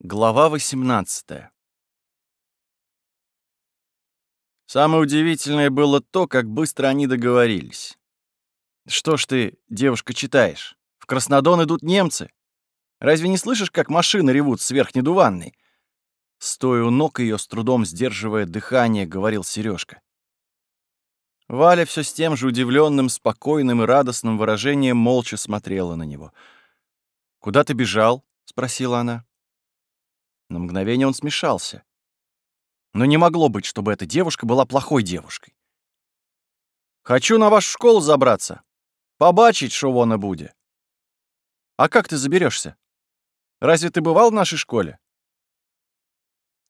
Глава 18 Самое удивительное было то, как быстро они договорились. «Что ж ты, девушка, читаешь? В Краснодон идут немцы. Разве не слышишь, как машины ревут с верхней дуванной?» Стоя у ног ее, с трудом сдерживая дыхание, говорил Сережка. Валя все с тем же удивленным, спокойным и радостным выражением молча смотрела на него. «Куда ты бежал?» — спросила она. На мгновение он смешался. Но не могло быть, чтобы эта девушка была плохой девушкой. «Хочу на вашу школу забраться. Побачить, что вона будет». «А как ты заберешься? Разве ты бывал в нашей школе?»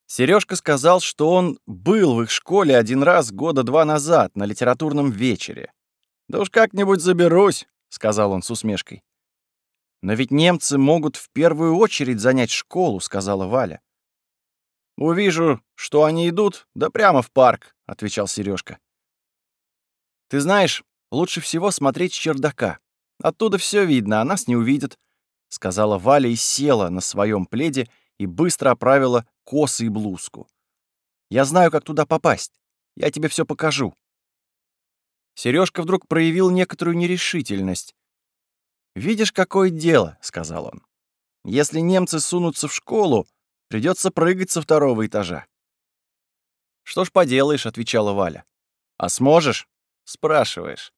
Сережка сказал, что он был в их школе один раз года два назад на литературном вечере. «Да уж как-нибудь заберусь», — сказал он с усмешкой. «Но ведь немцы могут в первую очередь занять школу», — сказала Валя. «Увижу, что они идут, да прямо в парк», — отвечал Сережка. «Ты знаешь, лучше всего смотреть с чердака. Оттуда все видно, а нас не увидят», — сказала Валя и села на своем пледе и быстро оправила косы и блузку. «Я знаю, как туда попасть. Я тебе все покажу». Сережка вдруг проявил некоторую нерешительность. «Видишь, какое дело», — сказал он. «Если немцы сунутся в школу, придется прыгать со второго этажа». «Что ж поделаешь», — отвечала Валя. «А сможешь?» — спрашиваешь.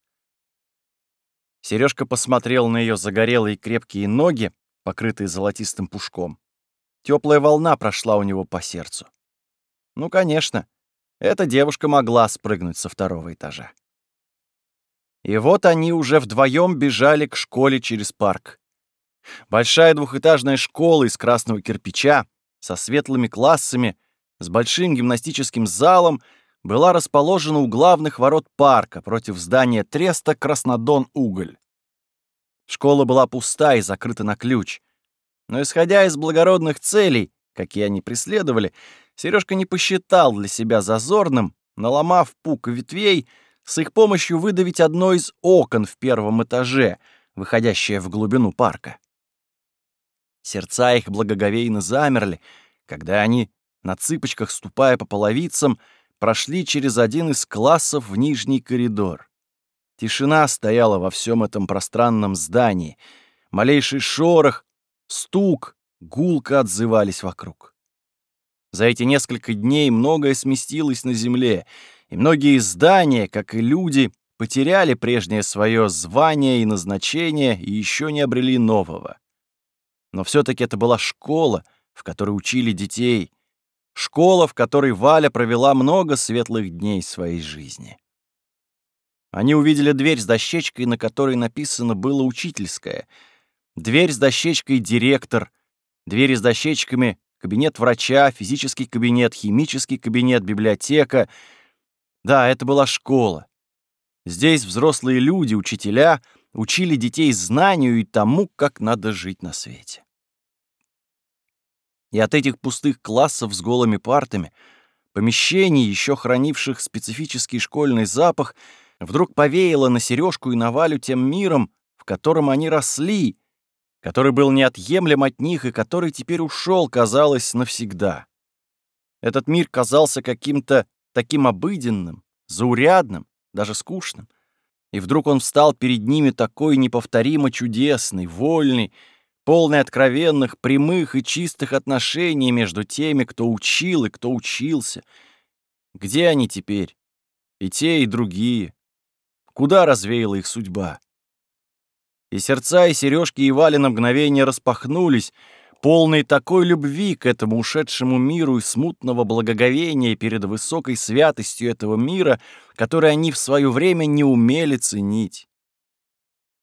Сережка посмотрел на ее загорелые крепкие ноги, покрытые золотистым пушком. Теплая волна прошла у него по сердцу. Ну, конечно, эта девушка могла спрыгнуть со второго этажа. И вот они уже вдвоем бежали к школе через парк. Большая двухэтажная школа из красного кирпича, со светлыми классами, с большим гимнастическим залом, была расположена у главных ворот парка против здания Треста Краснодон-Уголь. Школа была пуста и закрыта на ключ. Но исходя из благородных целей, какие они преследовали, Сережка не посчитал для себя зазорным, наломав пук ветвей, с их помощью выдавить одно из окон в первом этаже, выходящее в глубину парка. Сердца их благоговейно замерли, когда они, на цыпочках ступая по половицам, прошли через один из классов в нижний коридор. Тишина стояла во всем этом пространном здании. Малейший шорох, стук, гулко отзывались вокруг. За эти несколько дней многое сместилось на земле — и многие здания, как и люди, потеряли прежнее свое звание и назначение и еще не обрели нового. Но все-таки это была школа, в которой учили детей, школа, в которой Валя провела много светлых дней своей жизни. Они увидели дверь с дощечкой, на которой написано было «Учительская», дверь с дощечкой «Директор», двери с дощечками «Кабинет врача», «Физический кабинет», «Химический кабинет», «Библиотека», да, это была школа. Здесь взрослые люди, учителя, учили детей знанию и тому, как надо жить на свете. И от этих пустых классов с голыми партами, помещений, еще хранивших специфический школьный запах, вдруг повеяло на сережку и на Валю тем миром, в котором они росли, который был неотъемлем от них и который теперь ушел, казалось, навсегда. Этот мир казался каким-то таким обыденным, заурядным, даже скучным. И вдруг он встал перед ними такой неповторимо чудесный, вольный, полный откровенных, прямых и чистых отношений между теми, кто учил и кто учился. Где они теперь? И те, и другие. Куда развеяла их судьба? И сердца, и сережки и Вали на мгновение распахнулись, полный такой любви к этому ушедшему миру и смутного благоговения перед высокой святостью этого мира, который они в свое время не умели ценить.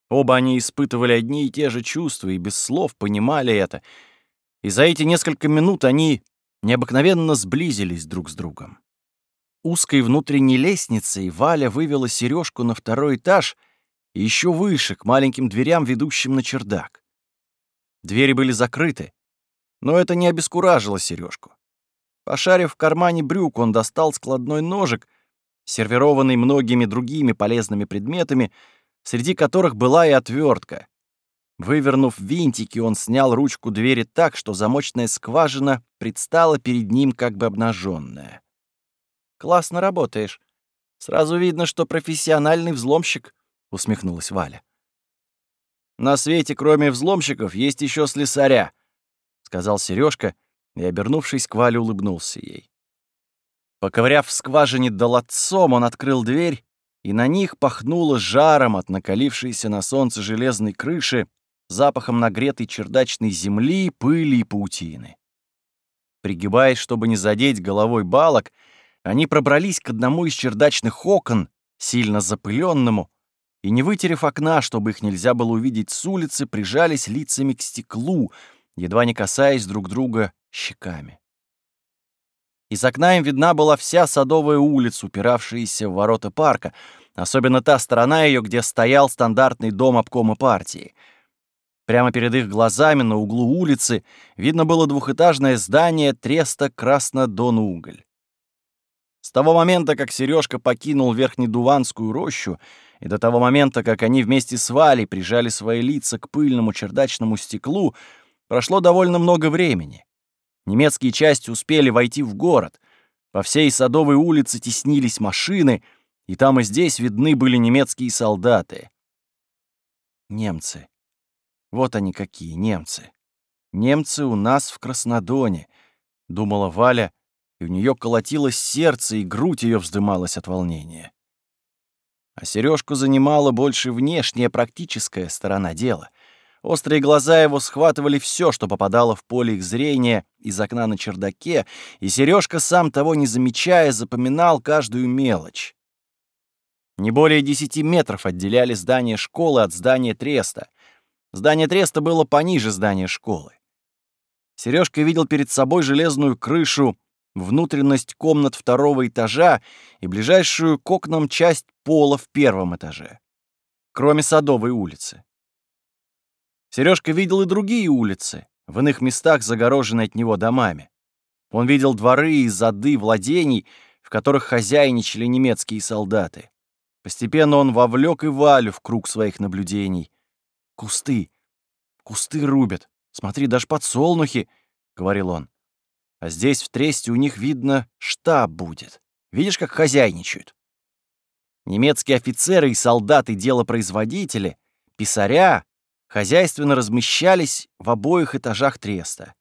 Оба они испытывали одни и те же чувства и без слов понимали это, и за эти несколько минут они необыкновенно сблизились друг с другом. Узкой внутренней лестницей Валя вывела сережку на второй этаж и еще выше, к маленьким дверям, ведущим на чердак. Двери были закрыты, но это не обескуражило Сережку. Пошарив в кармане брюк, он достал складной ножик, сервированный многими другими полезными предметами, среди которых была и отвертка. Вывернув винтики, он снял ручку двери так, что замочная скважина предстала перед ним как бы обнаженная. «Классно работаешь. Сразу видно, что профессиональный взломщик», — усмехнулась Валя. «На свете, кроме взломщиков, есть еще слесаря», — сказал Сережка и, обернувшись к Вале, улыбнулся ей. Поковыряв в скважине долотцом, он открыл дверь, и на них пахнуло жаром от накалившейся на солнце железной крыши, запахом нагретой чердачной земли, пыли и паутины. Пригибаясь, чтобы не задеть головой балок, они пробрались к одному из чердачных окон, сильно запыленному, и, не вытерев окна, чтобы их нельзя было увидеть с улицы, прижались лицами к стеклу, едва не касаясь друг друга щеками. Из окна им видна была вся садовая улица, упиравшаяся в ворота парка, особенно та сторона ее, где стоял стандартный дом обкома партии — Прямо перед их глазами на углу улицы видно было двухэтажное здание треста Краснодон-Уголь. С того момента, как Сережка покинул Верхнедуванскую рощу, и до того момента, как они вместе с Валей прижали свои лица к пыльному чердачному стеклу, прошло довольно много времени. Немецкие части успели войти в город. По всей Садовой улице теснились машины, и там и здесь видны были немецкие солдаты. Немцы. Вот они какие, немцы. Немцы у нас в Краснодоне, думала Валя, и у нее колотилось сердце, и грудь ее вздымалась от волнения. А Сережку занимала больше внешняя практическая сторона дела. Острые глаза его схватывали все, что попадало в поле их зрения из окна на чердаке, и Сережка, сам того не замечая, запоминал каждую мелочь. Не более десяти метров отделяли здание школы от здания треста. Здание треста было пониже здания школы. Сережка видел перед собой железную крышу, внутренность комнат второго этажа и ближайшую к окнам часть пола в первом этаже, кроме Садовой улицы. Сережка видел и другие улицы, в иных местах загороженные от него домами. Он видел дворы и зады владений, в которых хозяйничали немецкие солдаты. Постепенно он вовлек и Валю в круг своих наблюдений. Кусты. Кусты рубят. Смотри, даже подсолнухи, — говорил он. А здесь в тресте у них, видно, штаб будет. Видишь, как хозяйничают? Немецкие офицеры и солдаты-делопроизводители, писаря, хозяйственно размещались в обоих этажах треста.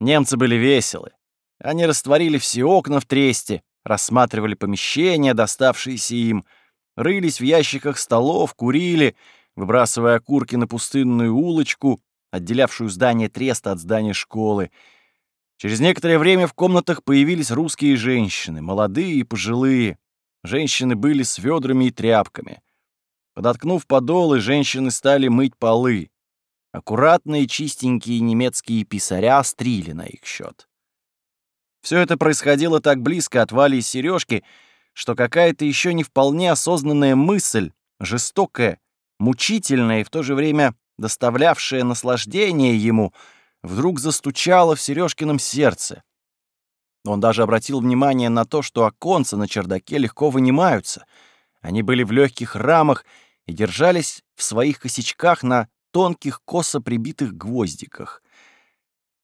Немцы были веселы. Они растворили все окна в тресте, рассматривали помещения, доставшиеся им, рылись в ящиках столов, курили — выбрасывая окурки на пустынную улочку, отделявшую здание треста от здания школы. Через некоторое время в комнатах появились русские женщины, молодые и пожилые. Женщины были с ведрами и тряпками. Подоткнув подолы, женщины стали мыть полы. Аккуратные, чистенькие немецкие писаря стрили на их счет. Все это происходило так близко от Вали и Сережки, что какая-то еще не вполне осознанная мысль, жестокая, мучительное и в то же время доставлявшее наслаждение ему, вдруг застучало в Сережкином сердце. Он даже обратил внимание на то, что оконца на чердаке легко вынимаются. Они были в легких рамах и держались в своих косячках на тонких косо прибитых гвоздиках.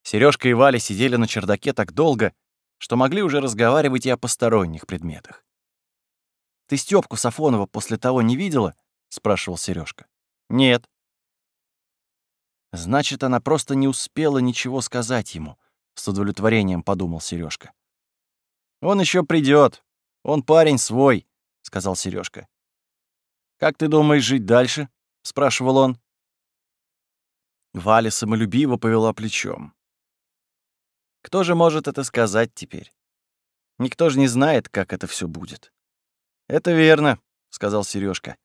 Сережка и Валя сидели на чердаке так долго, что могли уже разговаривать и о посторонних предметах. «Ты Стёпку Сафонова после того не видела?» — спрашивал Сережка. «Нет». «Значит, она просто не успела ничего сказать ему», — с удовлетворением подумал Сережка. «Он еще придет. Он парень свой», — сказал Сережка. «Как ты думаешь жить дальше?» — спрашивал он. Валя самолюбиво повела плечом. «Кто же может это сказать теперь? Никто же не знает, как это все будет». «Это верно», — сказал Сережка.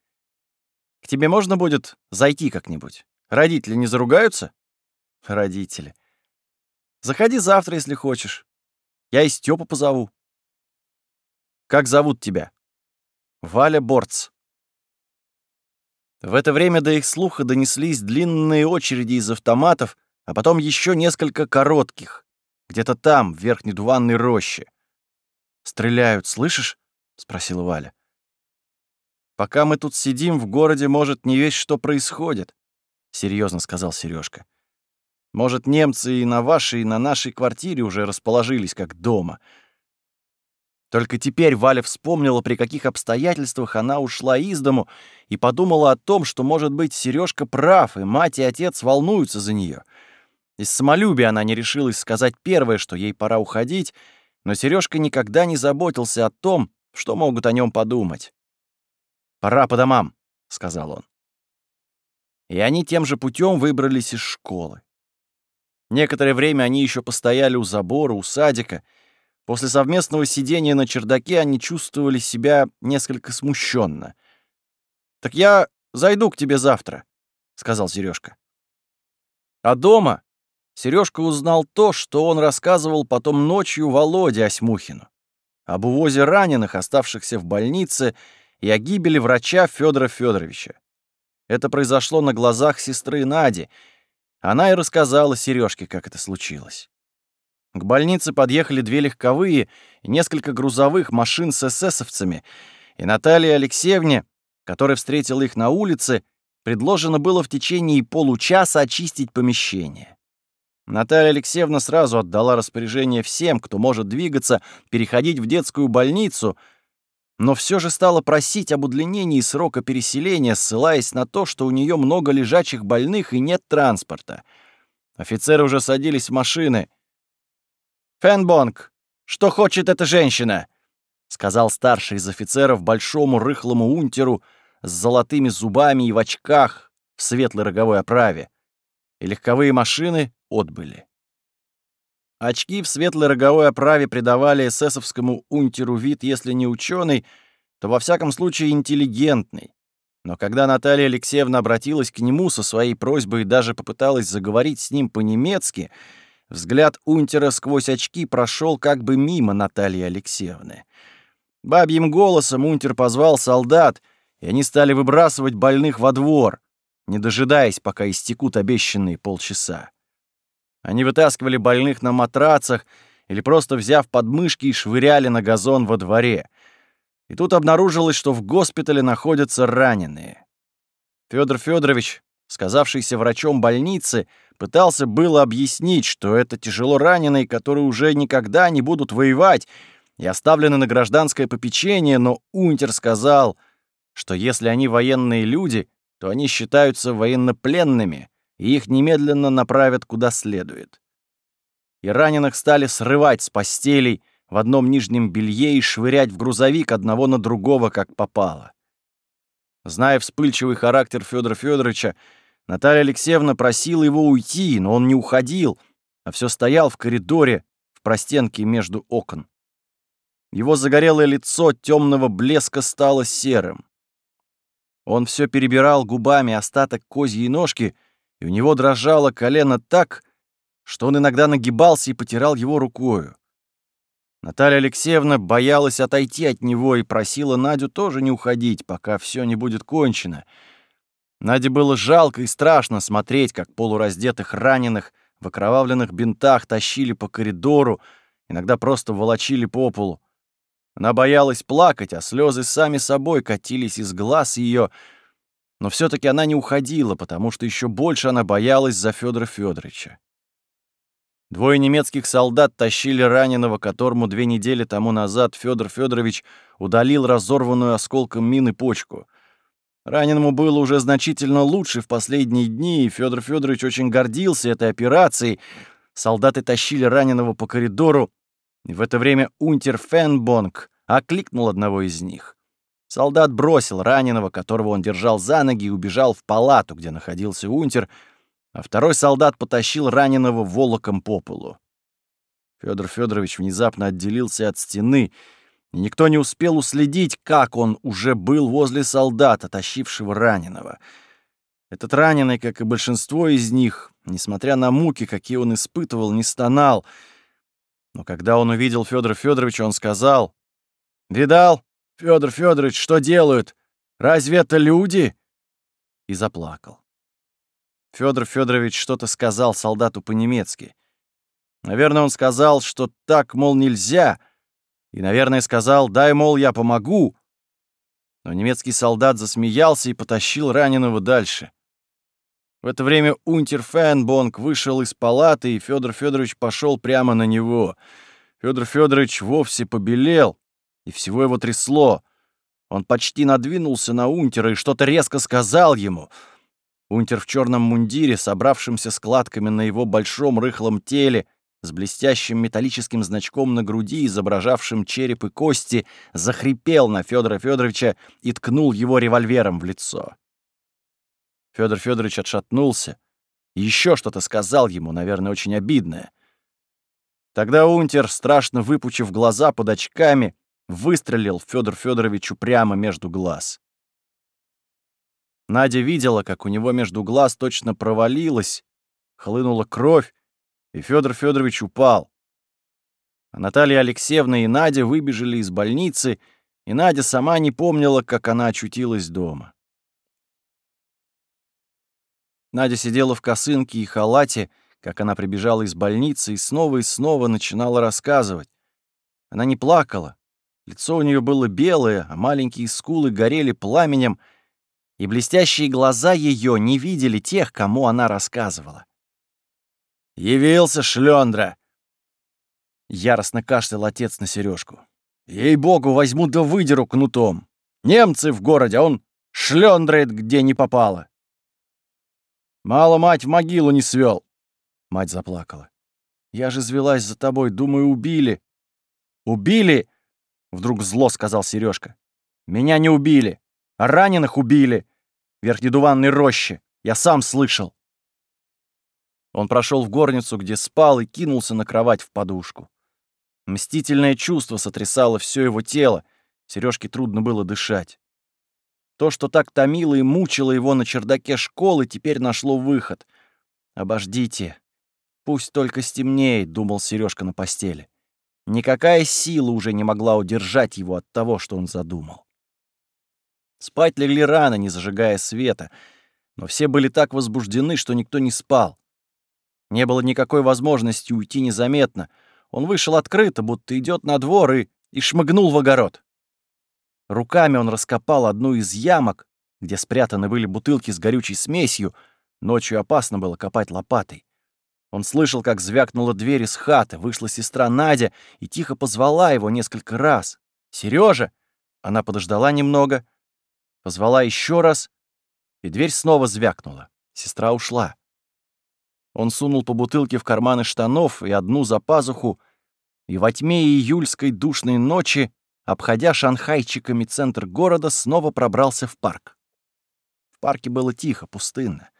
К тебе можно будет зайти как-нибудь? Родители не заругаются? Родители. Заходи завтра, если хочешь. Я и Стёпу позову. Как зовут тебя? Валя Борц. В это время до их слуха донеслись длинные очереди из автоматов, а потом еще несколько коротких, где-то там, в верхней дуванной роще. «Стреляют, слышишь?» — спросила Валя. Пока мы тут сидим, в городе, может, не весь что происходит. Серьезно сказал Сережка. Может, немцы и на вашей, и на нашей квартире уже расположились как дома. Только теперь Валя вспомнила, при каких обстоятельствах она ушла из дому, и подумала о том, что, может быть, Сережка прав, и мать и отец волнуются за нее. Из самолюбия она не решилась сказать первое, что ей пора уходить, но Сережка никогда не заботился о том, что могут о нем подумать. «Пора по домам», — сказал он. И они тем же путем выбрались из школы. Некоторое время они еще постояли у забора, у садика. После совместного сидения на чердаке они чувствовали себя несколько смущенно. «Так я зайду к тебе завтра», — сказал Сережка. А дома Сережка узнал то, что он рассказывал потом ночью Володе Осьмухину. Об увозе раненых, оставшихся в больнице, и о гибели врача Федора Федоровича. Это произошло на глазах сестры Нади — она и рассказала Сережке, как это случилось. К больнице подъехали две легковые и несколько грузовых машин с эсэсовцами, и Наталье Алексеевне, которая встретила их на улице, предложено было в течение получаса очистить помещение. Наталья Алексеевна сразу отдала распоряжение всем, кто может двигаться, переходить в детскую больницу — но все же стала просить об удлинении срока переселения, ссылаясь на то, что у нее много лежачих больных и нет транспорта. Офицеры уже садились в машины. «Фенбонг, что хочет эта женщина?» — сказал старший из офицеров большому рыхлому унтеру с золотыми зубами и в очках в светлой роговой оправе. И легковые машины отбыли. Очки в светлой роговой оправе придавали эсэсовскому унтеру вид, если не ученый, то во всяком случае интеллигентный. Но когда Наталья Алексеевна обратилась к нему со своей просьбой и даже попыталась заговорить с ним по-немецки, взгляд унтера сквозь очки прошел как бы мимо Натальи Алексеевны. Бабьим голосом унтер позвал солдат, и они стали выбрасывать больных во двор, не дожидаясь, пока истекут обещанные полчаса. Они вытаскивали больных на матрацах или просто взяв подмышки и швыряли на газон во дворе. И тут обнаружилось, что в госпитале находятся раненые. Федор Федорович, сказавшийся врачом больницы, пытался было объяснить, что это тяжело раненые, которые уже никогда не будут воевать и оставлены на гражданское попечение, но Унтер сказал, что если они военные люди, то они считаются военнопленными — и их немедленно направят куда следует. И раненых стали срывать с постелей в одном нижнем белье и швырять в грузовик одного на другого, как попало. Зная вспыльчивый характер Федора Федоровича, Наталья Алексеевна просила его уйти, но он не уходил, а все стоял в коридоре, в простенке между окон. Его загорелое лицо темного блеска стало серым. Он все перебирал губами остаток козьей ножки — и у него дрожало колено так, что он иногда нагибался и потирал его рукою. Наталья Алексеевна боялась отойти от него и просила Надю тоже не уходить, пока все не будет кончено. Наде было жалко и страшно смотреть, как полураздетых раненых в окровавленных бинтах тащили по коридору, иногда просто волочили по полу. Она боялась плакать, а слезы сами собой катились из глаз ее, но все таки она не уходила, потому что еще больше она боялась за Федора Федоровича. Двое немецких солдат тащили раненого, которому две недели тому назад Федор Федорович удалил разорванную осколком мины почку. Раненому было уже значительно лучше в последние дни, и Федор Федорович очень гордился этой операцией. Солдаты тащили раненого по коридору, и в это время унтер Фенбонг окликнул одного из них. Солдат бросил раненого, которого он держал за ноги, и убежал в палату, где находился унтер, а второй солдат потащил раненого волоком по полу. Федор Федорович внезапно отделился от стены, и никто не успел уследить, как он уже был возле солдата, тащившего раненого. Этот раненый, как и большинство из них, несмотря на муки, какие он испытывал, не стонал. Но когда он увидел Федора Федоровича, он сказал, «Видал, Федор Федорович, что делают? Разве это люди?» И заплакал. Федор Федорович что-то сказал солдату по-немецки. Наверное, он сказал, что так, мол, нельзя, и, наверное, сказал, дай, мол, я помогу. Но немецкий солдат засмеялся и потащил раненого дальше. В это время унтер Фенбонг вышел из палаты, и Федор Федорович пошел прямо на него. Федор Федорович вовсе побелел, и всего его трясло. Он почти надвинулся на унтера и что-то резко сказал ему. Унтер в черном мундире, собравшимся складками на его большом рыхлом теле, с блестящим металлическим значком на груди, изображавшим череп и кости, захрипел на Федора Федоровича и ткнул его револьвером в лицо. Федор Федорович отшатнулся и еще что-то сказал ему, наверное, очень обидное. Тогда Унтер, страшно выпучив глаза под очками, выстрелил Федор Федоровичу прямо между глаз. Надя видела, как у него между глаз точно провалилась, хлынула кровь, и Федор Федорович упал. А Наталья Алексеевна и Надя выбежали из больницы, и Надя сама не помнила, как она очутилась дома. Надя сидела в косынке и халате, как она прибежала из больницы, и снова и снова начинала рассказывать. Она не плакала. Лицо у нее было белое, а маленькие скулы горели пламенем, и блестящие глаза ее не видели тех, кому она рассказывала. «Явился шлёндра!» Яростно кашлял отец на сережку. «Ей-богу, возьму да выдеру кнутом! Немцы в городе, а он шлёндрает, где не попало!» «Мало мать в могилу не свёл!» Мать заплакала. «Я же звелась за тобой, думаю, убили!» «Убили?» — вдруг зло сказал Сережка. «Меня не убили, а раненых убили! Верхнедуванной роще! Я сам слышал!» Он прошел в горницу, где спал, и кинулся на кровать в подушку. Мстительное чувство сотрясало все его тело, Сережке трудно было дышать. То, что так томило и мучило его на чердаке школы, теперь нашло выход. «Обождите. Пусть только стемнеет», — думал Сережка на постели. Никакая сила уже не могла удержать его от того, что он задумал. Спать легли рано, не зажигая света, но все были так возбуждены, что никто не спал. Не было никакой возможности уйти незаметно. Он вышел открыто, будто идет на двор, и, и шмыгнул в огород. Руками он раскопал одну из ямок, где спрятаны были бутылки с горючей смесью. Ночью опасно было копать лопатой. Он слышал, как звякнула дверь из хаты, вышла сестра Надя и тихо позвала его несколько раз. «Серёжа!» Она подождала немного, позвала еще раз, и дверь снова звякнула. Сестра ушла. Он сунул по бутылке в карманы штанов и одну за пазуху, и во тьме июльской душной ночи, обходя шанхайчиками центр города, снова пробрался в парк. В парке было тихо, пустынно.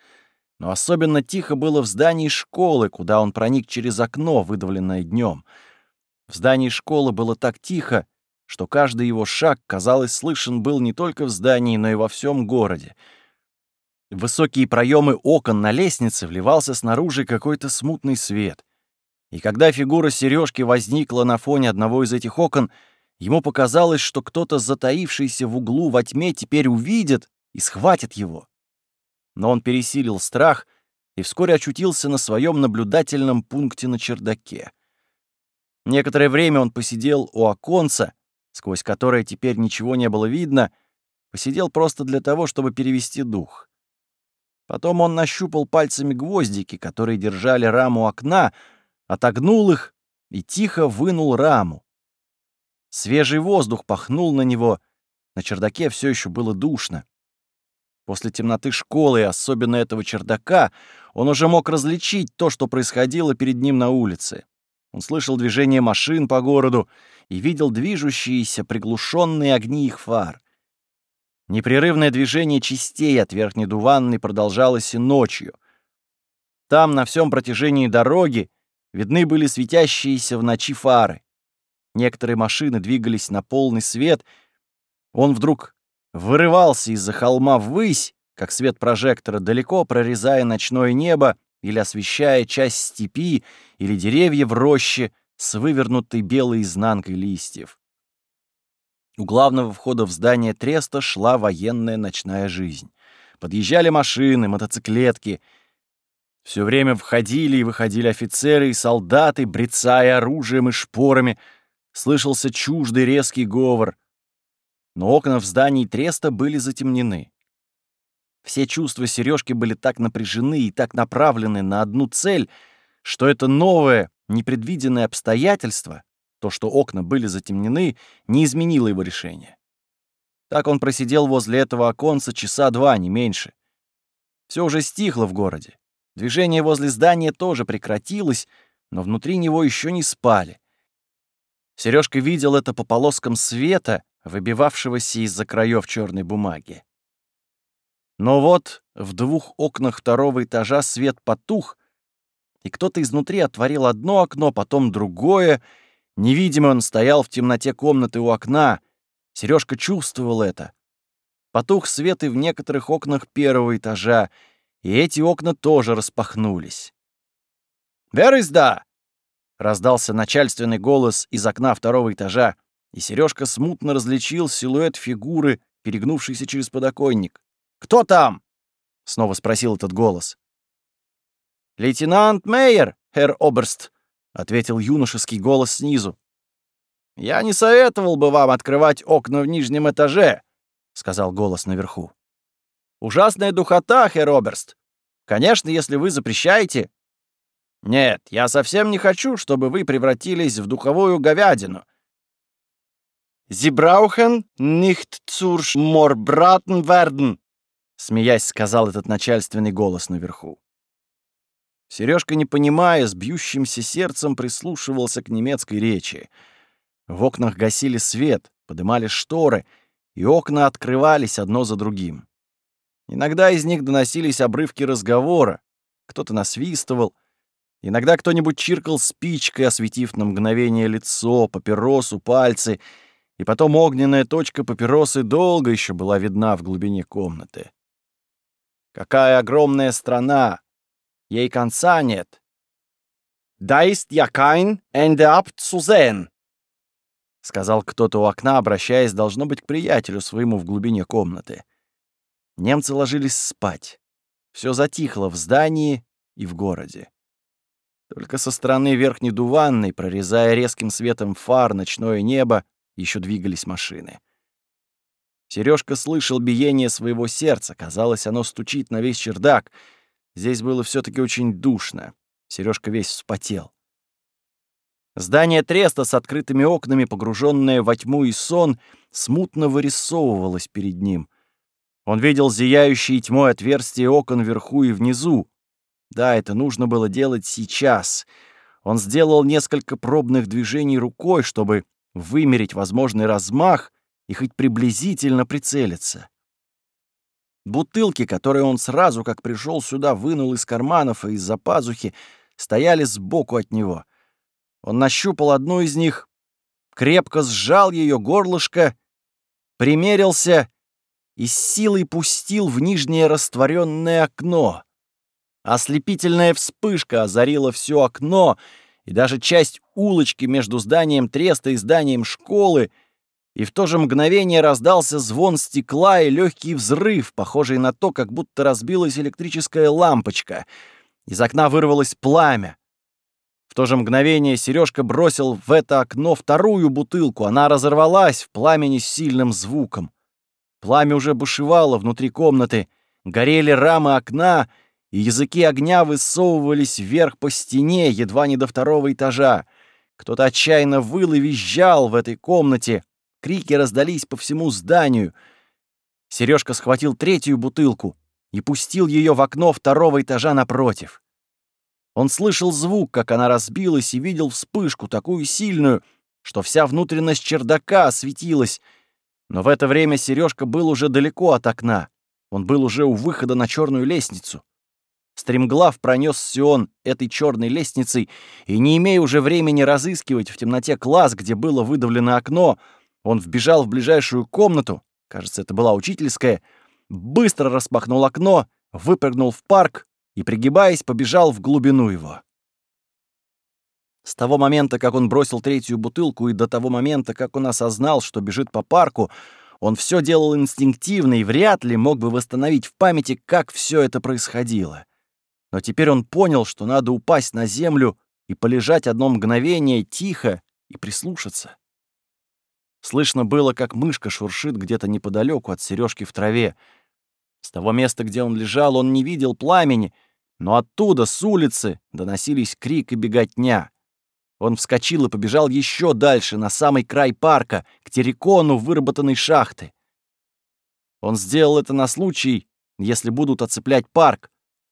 Но особенно тихо было в здании школы, куда он проник через окно, выдавленное днем. В здании школы было так тихо, что каждый его шаг, казалось, слышен был не только в здании, но и во всем городе — в высокие проемы окон на лестнице вливался снаружи какой-то смутный свет. И когда фигура сережки возникла на фоне одного из этих окон, ему показалось, что кто-то, затаившийся в углу во тьме, теперь увидит и схватит его. Но он пересилил страх и вскоре очутился на своем наблюдательном пункте на чердаке. Некоторое время он посидел у оконца, сквозь которое теперь ничего не было видно, посидел просто для того, чтобы перевести дух. Потом он нащупал пальцами гвоздики, которые держали раму окна, отогнул их и тихо вынул раму. Свежий воздух пахнул на него, на чердаке все еще было душно. После темноты школы, и особенно этого чердака, он уже мог различить то, что происходило перед ним на улице. Он слышал движение машин по городу и видел движущиеся приглушенные огни их фар. Непрерывное движение частей от Верхней Дуванной продолжалось и ночью. Там, на всем протяжении дороги, видны были светящиеся в ночи фары. Некоторые машины двигались на полный свет. Он вдруг вырывался из-за холма ввысь, как свет прожектора, далеко прорезая ночное небо или освещая часть степи или деревья в роще с вывернутой белой изнанкой листьев. У главного входа в здание Треста шла военная ночная жизнь. Подъезжали машины, мотоциклетки. Все время входили и выходили офицеры и солдаты, брецая оружием и шпорами. Слышался чуждый резкий говор. Но окна в здании Треста были затемнены. Все чувства Сережки были так напряжены и так направлены на одну цель, что это новое, непредвиденное обстоятельство, то, что окна были затемнены, не изменило его решение. Так он просидел возле этого оконца часа два, не меньше. Все уже стихло в городе. Движение возле здания тоже прекратилось, но внутри него еще не спали. Сережка видел это по полоскам света, выбивавшегося из-за краев черной бумаги. Но вот в двух окнах второго этажа свет потух, и кто-то изнутри отворил одно окно, потом другое. Невидимый он стоял в темноте комнаты у окна. Сережка чувствовал это. Потух свет и в некоторых окнах первого этажа, и эти окна тоже распахнулись. «Верызда!» — раздался начальственный голос из окна второго этажа, и Сережка смутно различил силуэт фигуры, перегнувшейся через подоконник. «Кто там?» — снова спросил этот голос. «Лейтенант Мейер, Herr Оберст», — ответил юношеский голос снизу. «Я не советовал бы вам открывать окна в нижнем этаже», — сказал голос наверху. «Ужасная духота, Herr Оберст. Конечно, если вы запрещаете...» «Нет, я совсем не хочу, чтобы вы превратились в духовую говядину», «Sie brauchen nicht zur Schmorbraten werden», смеясь, сказал этот начальственный голос наверху. Сережка, не понимая, с бьющимся сердцем прислушивался к немецкой речи. В окнах гасили свет, подымали шторы, и окна открывались одно за другим. Иногда из них доносились обрывки разговора, кто-то насвистывал, иногда кто-нибудь чиркал спичкой, осветив на мгновение лицо, папиросу, пальцы, и потом огненная точка папиросы долго еще была видна в глубине комнаты. Какая огромная страна! Ей конца нет. «Da ist ja kein Ende abzusehen», — сказал кто-то у окна, обращаясь, должно быть, к приятелю своему в глубине комнаты. Немцы ложились спать. Все затихло в здании и в городе. Только со стороны верхней дуванной, прорезая резким светом фар ночное небо, еще двигались машины. Сережка слышал биение своего сердца. Казалось, оно стучит на весь чердак. Здесь было все таки очень душно. Сережка весь вспотел. Здание треста с открытыми окнами, погруженное во тьму и сон, смутно вырисовывалось перед ним. Он видел зияющие тьмой отверстия окон вверху и внизу. Да, это нужно было делать сейчас. Он сделал несколько пробных движений рукой, чтобы вымерить возможный размах, и хоть приблизительно прицелиться. Бутылки, которые он сразу, как пришел сюда, вынул из карманов и из-за пазухи, стояли сбоку от него. Он нащупал одну из них, крепко сжал ее горлышко, примерился и с силой пустил в нижнее растворенное окно. Ослепительная вспышка озарила все окно и даже часть улочки между зданием треста и зданием школы — и в то же мгновение раздался звон стекла и легкий взрыв, похожий на то, как будто разбилась электрическая лампочка. Из окна вырвалось пламя. В то же мгновение Сережка бросил в это окно вторую бутылку. Она разорвалась в пламени с сильным звуком. Пламя уже бушевало внутри комнаты. Горели рамы окна, и языки огня высовывались вверх по стене, едва не до второго этажа. Кто-то отчаянно выл и визжал в этой комнате, Крики раздались по всему зданию. Сережка схватил третью бутылку и пустил ее в окно второго этажа напротив. Он слышал звук, как она разбилась, и видел вспышку, такую сильную, что вся внутренность чердака осветилась. Но в это время Сережка был уже далеко от окна. Он был уже у выхода на черную лестницу. Стремглав пронесся он этой черной лестницей, и, не имея уже времени разыскивать в темноте класс, где было выдавлено окно, он вбежал в ближайшую комнату, кажется, это была учительская, быстро распахнул окно, выпрыгнул в парк и, пригибаясь, побежал в глубину его. С того момента, как он бросил третью бутылку, и до того момента, как он осознал, что бежит по парку, он все делал инстинктивно и вряд ли мог бы восстановить в памяти, как все это происходило. Но теперь он понял, что надо упасть на землю и полежать одно мгновение тихо и прислушаться. Слышно было, как мышка шуршит где-то неподалеку от сережки в траве. С того места, где он лежал, он не видел пламени, но оттуда, с улицы, доносились крик и беготня. Он вскочил и побежал еще дальше, на самый край парка, к террикону выработанной шахты. Он сделал это на случай, если будут оцеплять парк.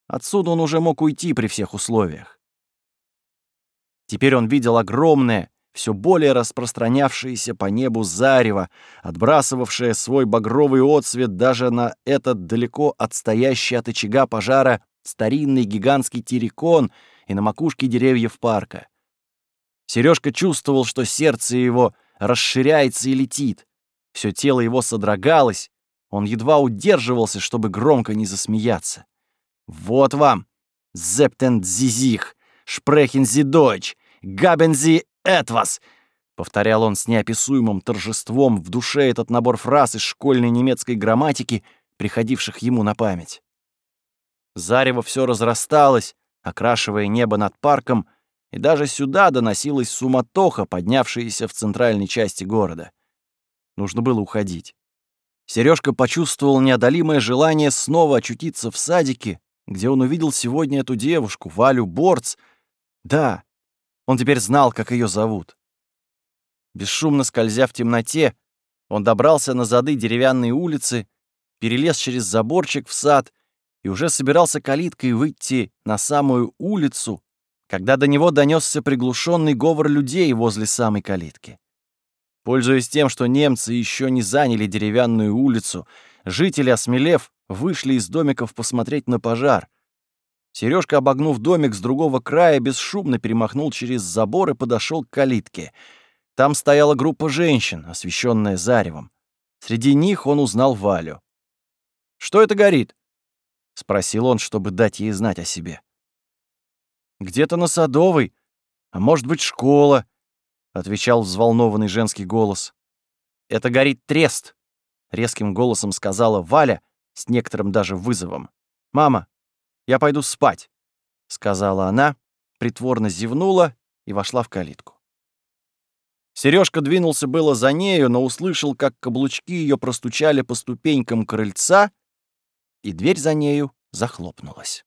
Отсюда он уже мог уйти при всех условиях. Теперь он видел огромное, все более распространявшееся по небу зарево, отбрасывавшее свой багровый отсвет даже на этот далеко отстоящий от очага пожара старинный гигантский террикон и на макушке деревьев парка. Сережка чувствовал, что сердце его расширяется и летит. Все тело его содрогалось, он едва удерживался, чтобы громко не засмеяться. «Вот вам! Зептен зизих! Шпрехен зи! Габен зи этвас!» Повторял он с неописуемым торжеством в душе этот набор фраз из школьной немецкой грамматики, приходивших ему на память. Зарево все разрасталось, окрашивая небо над парком, и даже сюда доносилась суматоха, поднявшаяся в центральной части города. Нужно было уходить. Сережка почувствовал неодолимое желание снова очутиться в садике, где он увидел сегодня эту девушку, Валю Борц. Да, он теперь знал, как ее зовут. Бесшумно скользя в темноте, он добрался на зады деревянной улицы, перелез через заборчик в сад и уже собирался калиткой выйти на самую улицу, когда до него донесся приглушенный говор людей возле самой калитки. Пользуясь тем, что немцы еще не заняли деревянную улицу, жители, осмелев, вышли из домиков посмотреть на пожар. Сережка, обогнув домик с другого края, бесшумно перемахнул через забор и подошел к калитке. Там стояла группа женщин, освещенная заревом. Среди них он узнал Валю. «Что это горит?» — спросил он, чтобы дать ей знать о себе. Где-то на Садовой, а может быть, школа, отвечал взволнованный женский голос. Это горит трест, резким голосом сказала Валя с некоторым даже вызовом. Мама, я пойду спать, сказала она, притворно зевнула и вошла в калитку. Сережка двинулся было за нею, но услышал, как каблучки ее простучали по ступенькам крыльца, и дверь за нею захлопнулась.